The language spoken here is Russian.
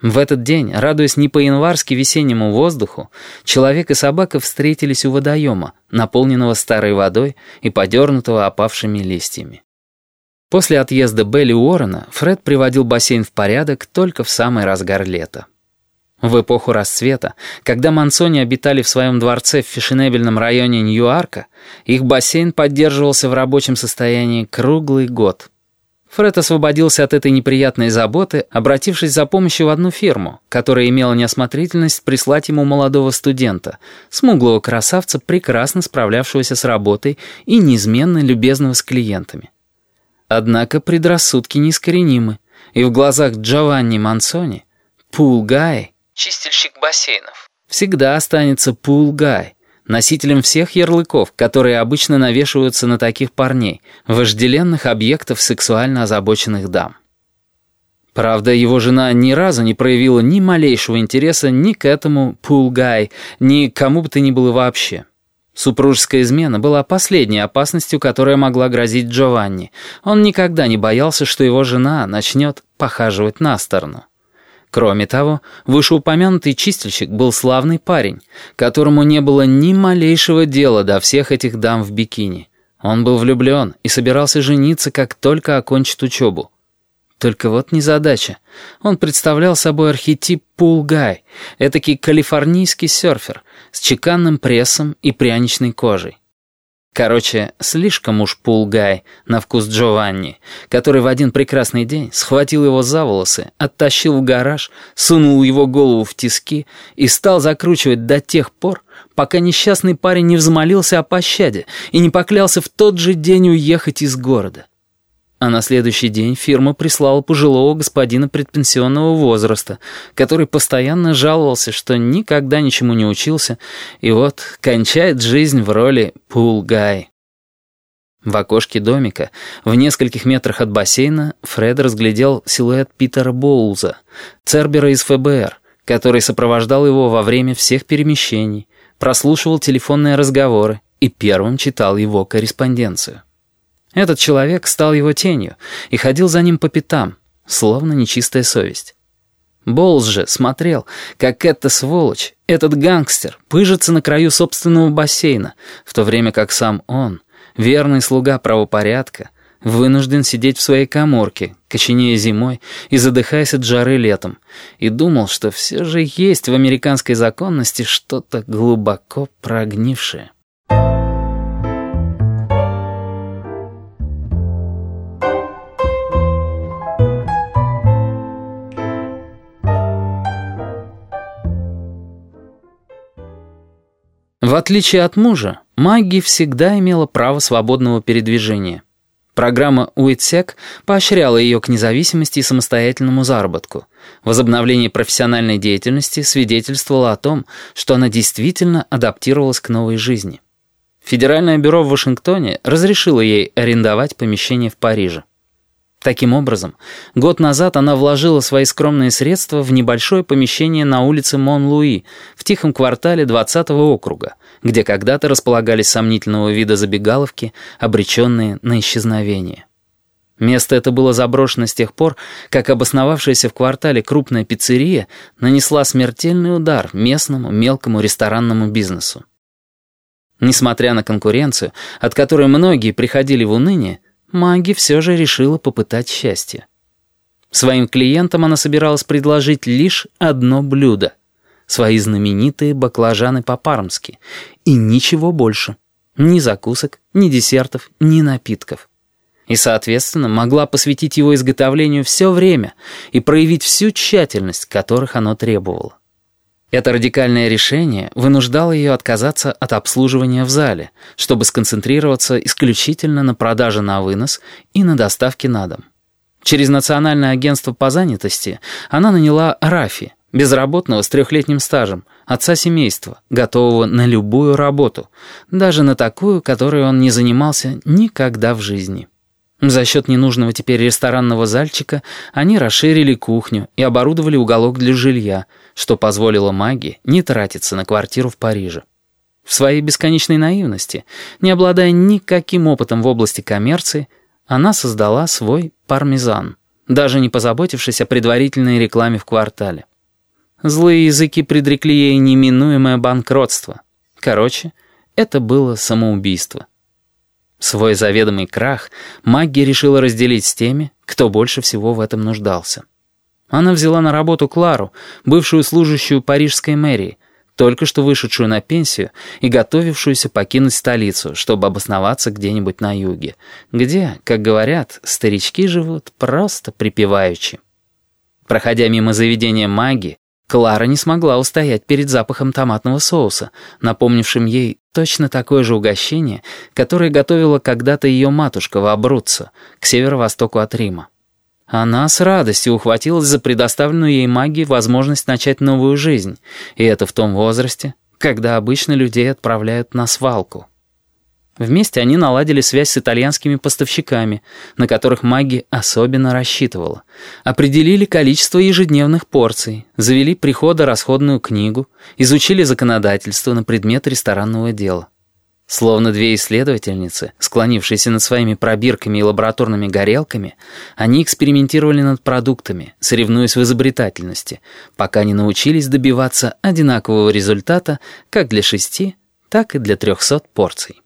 В этот день, радуясь не по-январски весеннему воздуху, человек и собака встретились у водоема, наполненного старой водой и подернутого опавшими листьями. После отъезда Белли Уоррена Фред приводил бассейн в порядок только в самый разгар лета. В эпоху расцвета, когда Мансони обитали в своем дворце в фешенебельном районе Нью-Арка, их бассейн поддерживался в рабочем состоянии круглый год – Фред освободился от этой неприятной заботы, обратившись за помощью в одну фирму, которая имела неосмотрительность прислать ему молодого студента, смуглого красавца, прекрасно справлявшегося с работой и неизменно любезного с клиентами. Однако предрассудки неискоренимы, и в глазах Джованни Мансони Пулгай, чистильщик бассейнов, всегда останется Пулгай, носителем всех ярлыков, которые обычно навешиваются на таких парней, вожделенных объектов сексуально озабоченных дам. Правда, его жена ни разу не проявила ни малейшего интереса ни к этому пулгай, ни к кому бы то ни было вообще. Супружеская измена была последней опасностью, которая могла грозить Джованни. Он никогда не боялся, что его жена начнет похаживать на сторону. Кроме того, вышеупомянутый чистильщик был славный парень, которому не было ни малейшего дела до всех этих дам в бикини. Он был влюблен и собирался жениться, как только окончит учебу. Только вот незадача. Он представлял собой архетип пулгай, этакий калифорнийский серфер с чеканным прессом и пряничной кожей. Короче, слишком уж пулгай на вкус Джованни, который в один прекрасный день схватил его за волосы, оттащил в гараж, сунул его голову в тиски и стал закручивать до тех пор, пока несчастный парень не взмолился о пощаде и не поклялся в тот же день уехать из города. А на следующий день фирма прислала пожилого господина предпенсионного возраста, который постоянно жаловался, что никогда ничему не учился, и вот кончает жизнь в роли пулгай. В окошке домика, в нескольких метрах от бассейна, Фред разглядел силуэт Питера Боулза, цербера из ФБР, который сопровождал его во время всех перемещений, прослушивал телефонные разговоры и первым читал его корреспонденцию. Этот человек стал его тенью и ходил за ним по пятам, словно нечистая совесть. Болс же смотрел, как эта сволочь, этот гангстер, пыжится на краю собственного бассейна, в то время как сам он, верный слуга правопорядка, вынужден сидеть в своей коморке, коченея зимой и задыхаясь от жары летом, и думал, что все же есть в американской законности что-то глубоко прогнившее. Отличие от мужа, Магги всегда имела право свободного передвижения. Программа «Уитсек» поощряла ее к независимости и самостоятельному заработку. Возобновление профессиональной деятельности свидетельствовало о том, что она действительно адаптировалась к новой жизни. Федеральное бюро в Вашингтоне разрешило ей арендовать помещение в Париже. Таким образом, год назад она вложила свои скромные средства в небольшое помещение на улице Мон-Луи, в тихом квартале 20-го округа, где когда-то располагались сомнительного вида забегаловки, обреченные на исчезновение. Место это было заброшено с тех пор, как обосновавшаяся в квартале крупная пиццерия нанесла смертельный удар местному мелкому ресторанному бизнесу. Несмотря на конкуренцию, от которой многие приходили в уныние, Маги все же решила попытать счастье. Своим клиентам она собиралась предложить лишь одно блюдо — свои знаменитые баклажаны по-пармски, и ничего больше. Ни закусок, ни десертов, ни напитков. И, соответственно, могла посвятить его изготовлению все время и проявить всю тщательность, которых оно требовало. Это радикальное решение вынуждало ее отказаться от обслуживания в зале, чтобы сконцентрироваться исключительно на продаже на вынос и на доставке на дом. Через Национальное агентство по занятости она наняла Рафи, безработного с трехлетним стажем, отца семейства, готового на любую работу, даже на такую, которой он не занимался никогда в жизни. За счет ненужного теперь ресторанного зальчика они расширили кухню и оборудовали уголок для жилья, что позволило маге не тратиться на квартиру в Париже. В своей бесконечной наивности, не обладая никаким опытом в области коммерции, она создала свой пармезан, даже не позаботившись о предварительной рекламе в квартале. Злые языки предрекли ей неминуемое банкротство. Короче, это было самоубийство. Свой заведомый крах Магги решила разделить с теми, кто больше всего в этом нуждался. Она взяла на работу Клару, бывшую служащую парижской мэрии, только что вышедшую на пенсию и готовившуюся покинуть столицу, чтобы обосноваться где-нибудь на юге, где, как говорят, старички живут просто припеваючи. Проходя мимо заведения маги, Клара не смогла устоять перед запахом томатного соуса, напомнившим ей точно такое же угощение, которое готовила когда-то ее матушка в Абруццо, к северо-востоку от Рима. Она с радостью ухватилась за предоставленную ей магией возможность начать новую жизнь, и это в том возрасте, когда обычно людей отправляют на свалку. Вместе они наладили связь с итальянскими поставщиками, на которых маги особенно рассчитывала. Определили количество ежедневных порций, завели приходо-расходную книгу, изучили законодательство на предмет ресторанного дела. Словно две исследовательницы, склонившиеся над своими пробирками и лабораторными горелками, они экспериментировали над продуктами, соревнуясь в изобретательности, пока не научились добиваться одинакового результата как для шести, так и для трехсот порций.